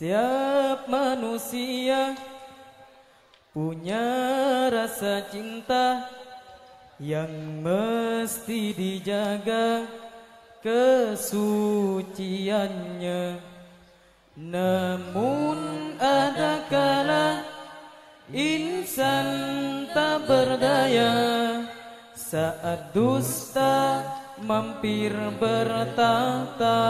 Setiap manusia punya rasa cinta yang mesti dijaga kesuciannya. Namun ada kala insan tak berdaya saat dusta mampir bertata.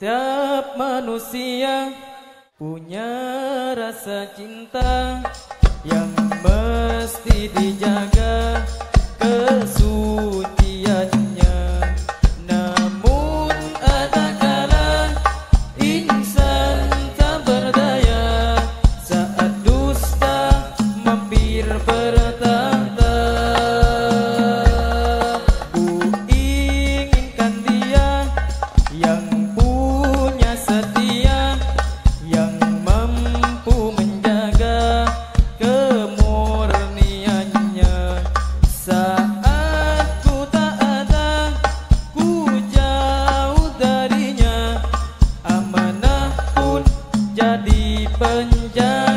Setiap manusia punya rasa cinta yang mesti dijaga jadi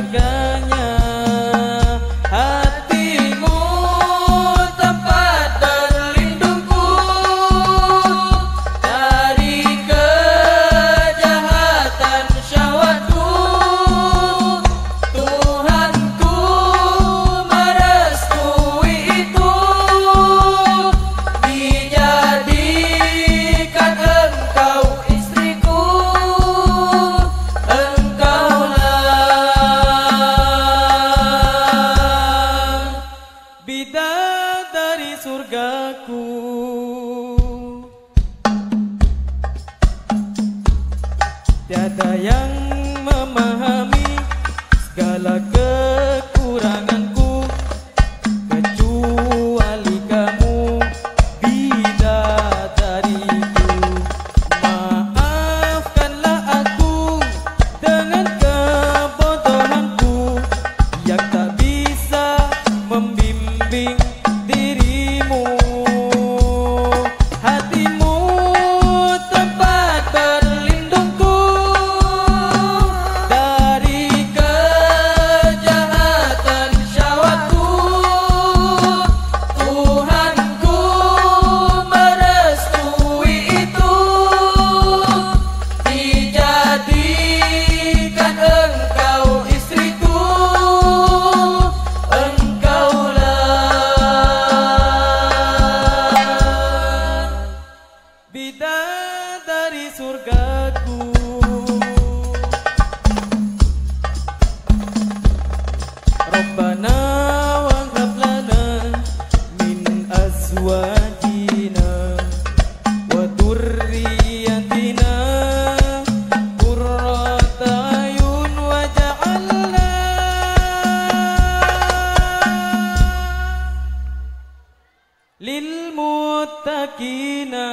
surgaku Tiada yang memahami bidadari surgaku. Rabbana waghfir lana min azwajina wa dhurriyyatina qurrata ayun lil muttaqina